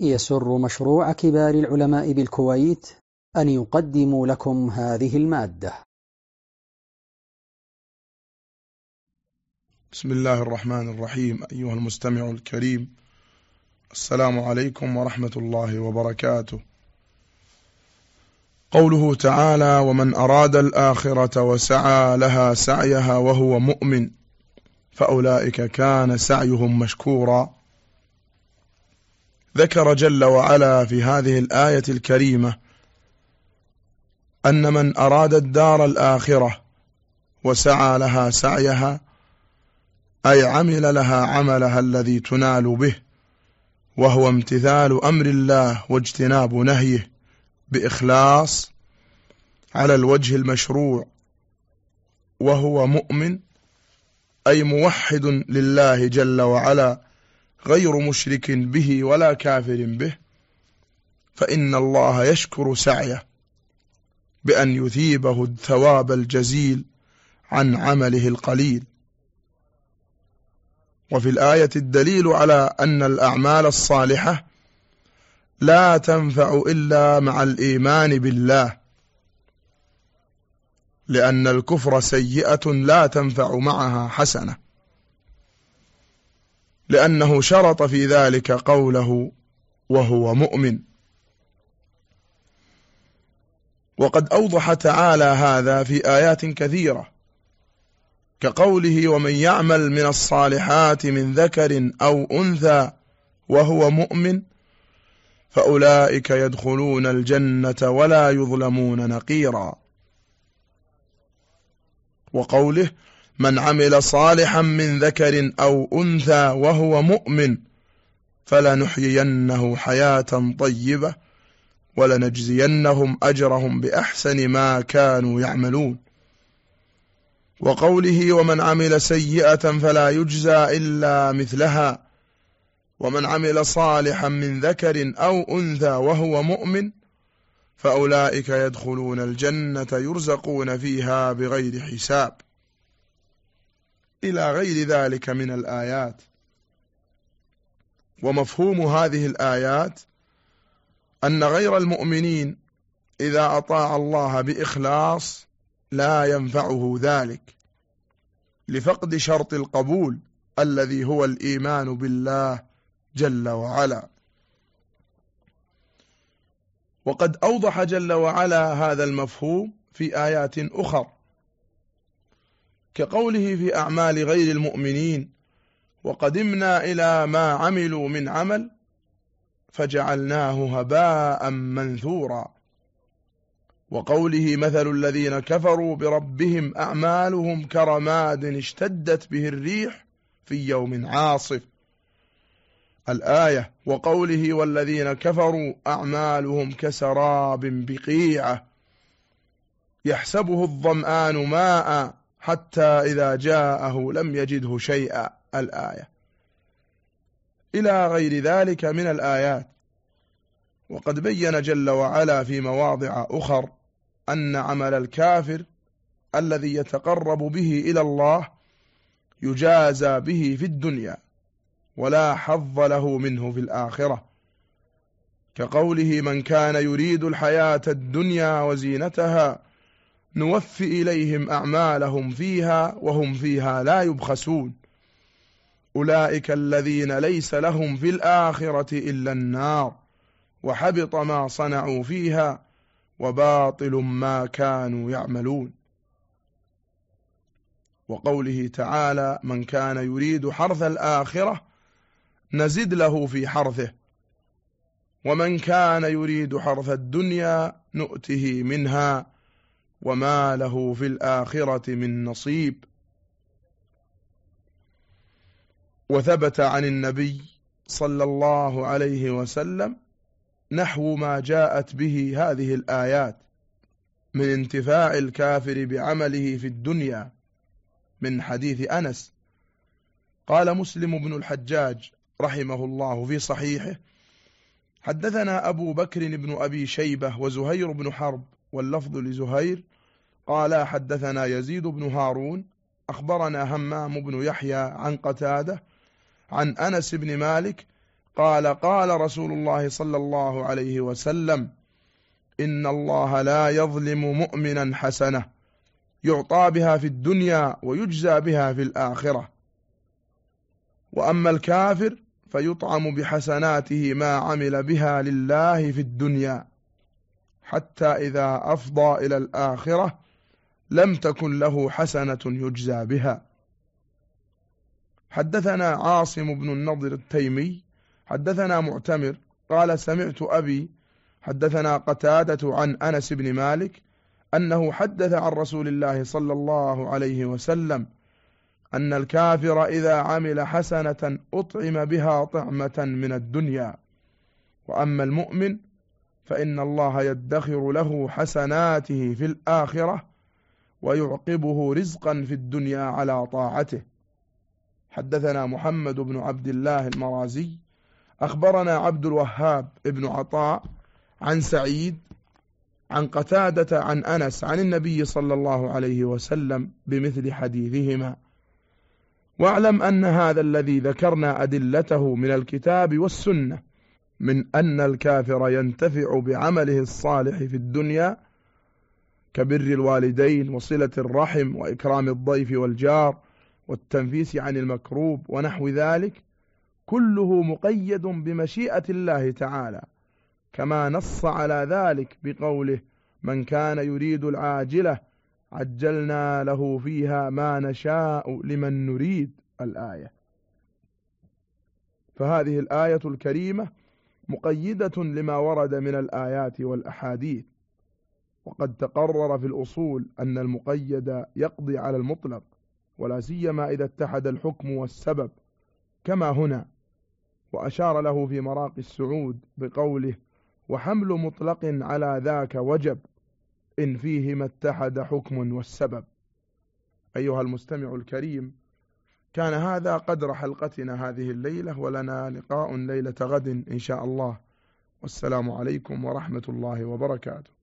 يسر مشروع كبار العلماء بالكويت أن يقدم لكم هذه المادة. بسم الله الرحمن الرحيم أيها المستمع الكريم السلام عليكم ورحمة الله وبركاته. قوله تعالى ومن أراد الآخرة وسعى لها سعيها وهو مؤمن فأولئك كان سعيهم مشكورا. ذكر جل وعلا في هذه الآية الكريمة أن من أراد الدار الآخرة وسعى لها سعيها أي عمل لها عملها الذي تنال به وهو امتثال أمر الله واجتناب نهيه بإخلاص على الوجه المشروع وهو مؤمن أي موحد لله جل وعلا غير مشرك به ولا كافر به فإن الله يشكر سعيه بأن يثيبه الثواب الجزيل عن عمله القليل. وفي الآية الدليل على أن الأعمال الصالحة لا تنفع إلا مع الإيمان بالله لأن الكفر سيئة لا تنفع معها حسنة. لأنه شرط في ذلك قوله وهو مؤمن. وقد أوضح تعالى هذا في آيات كثيرة كقوله ومن يعمل من الصالحات من ذكر أو أنثى وهو مؤمن فأولئك يدخلون الجنة ولا يظلمون نقيرا. وقوله من عمل صالحا من ذكر أو أنثى وهو مؤمن فلنحيينه حياة طيبة ولنجزينهم أجرهم بأحسن ما كانوا يعملون. وقوله ومن عمل سيئة فلا يجزى إلا مثلها. ومن عمل صالحا من ذكر أو أنثى وهو مؤمن فأولئك يدخلون الجنة يرزقون فيها بغير حساب. إلى غير ذلك من الآيات. ومفهوم هذه الآيات أن غير المؤمنين إذا أطاع الله بإخلاص لا ينفعه ذلك لفقد شرط القبول الذي هو الإيمان بالله جل وعلا. وقد أوضح جل وعلا هذا المفهوم في آيات أخر. كقوله في أعمال غير المؤمنين وقدمنا إلى ما عملوا من عمل فجعلناه هباء منثورا. وقوله مثل الذين كفروا بربهم أعمالهم كرماد اشتدت به الريح في يوم عاصف. الآية وقوله والذين كفروا أعمالهم كسراب بقيعة يحسبه الظمآن ماء حتى إذا جاءه لم يجده شيئا الآية. إلى غير ذلك من الآيات. وقد بين جل وعلا في مواضع أخر أن عمل الكافر الذي يتقرب به إلى الله يجازى به في الدنيا ولا حظ له منه في الآخرة. كقوله من كان يريد الحياة الدنيا وزينتها نوفي إليهم أعمالهم فيها وهم فيها لا يبخسون. أولئك الذين ليس لهم في الآخرة إلا النار وحبط ما صنعوا فيها وباطل ما كانوا يعملون. وقوله تعالى من كان يريد حرث الآخرة نزد له في حرثه ومن كان يريد حرث الدنيا نؤته منها وما له في الآخرة من نصيب. وثبت عن النبي صلى الله عليه وسلم نحو ما جاءت به هذه الآيات من انتفاع الكافر بعمله في الدنيا من حديث أنس. قال مسلم بن الحجاج رحمه الله في صحيحه حدثنا أبو بكر بن أبي شيبة وزهير بن حرب واللفظ لزهير قال حدثنا يزيد بن هارون أخبرنا همام بن يحيى عن قتادة عن أنس بن مالك قال قال رسول الله صلى الله عليه وسلم إن الله لا يظلم مؤمنا حسنة يعطى بها في الدنيا ويجزى بها في الآخرة. وأما الكافر فيطعم بحسناته ما عمل بها لله في الدنيا. حتى إذا أفضى إلى الآخرة لم تكن له حسنة يجزى بها. حدثنا عاصم بن النضر التيمي حدثنا معتمر قال سمعت أبي حدثنا قتادة عن أنس بن مالك أنه حدث عن رسول الله صلى الله عليه وسلم أن الكافر إذا عمل حسنة أطعم بها طعمة من الدنيا. وأما المؤمن فإن الله يدخر له حسناته في الآخرة ويعقبه رزقا في الدنيا على طاعته. حدثنا محمد بن عبد الله المرازي أخبرنا عبد الوهاب ابن عطاء عن سعيد عن قتادة عن أنس عن النبي صلى الله عليه وسلم بمثل حديثهما. واعلم أن هذا الذي ذكرنا أدلته من الكتاب والسنة من أن الكافر ينتفع بعمله الصالح في الدنيا كبر الوالدين وصلة الرحم وإكرام الضيف والجار والتنفيس عن المكروب ونحو ذلك كله مقيد بمشيئة الله تعالى كما نص على ذلك بقوله من كان يريد العاجلة عجلنا له فيها ما نشاء لمن نريد الآية. فهذه الآية الكريمة مقيدة لما ورد من الآيات والأحاديث. وقد تقرر في الأصول أن المقيد يقضي على المطلق ولا سيما إذا اتحد الحكم والسبب كما هنا. وأشار له في مراقي السعود بقوله وحمل مطلق على ذاك وجب إن فيه ما اتحد حكم والسبب. أيها المستمع الكريم كان هذا قدر حلقتنا هذه الليلة ولنا لقاء ليلة غد إن شاء الله. والسلام عليكم ورحمة الله وبركاته.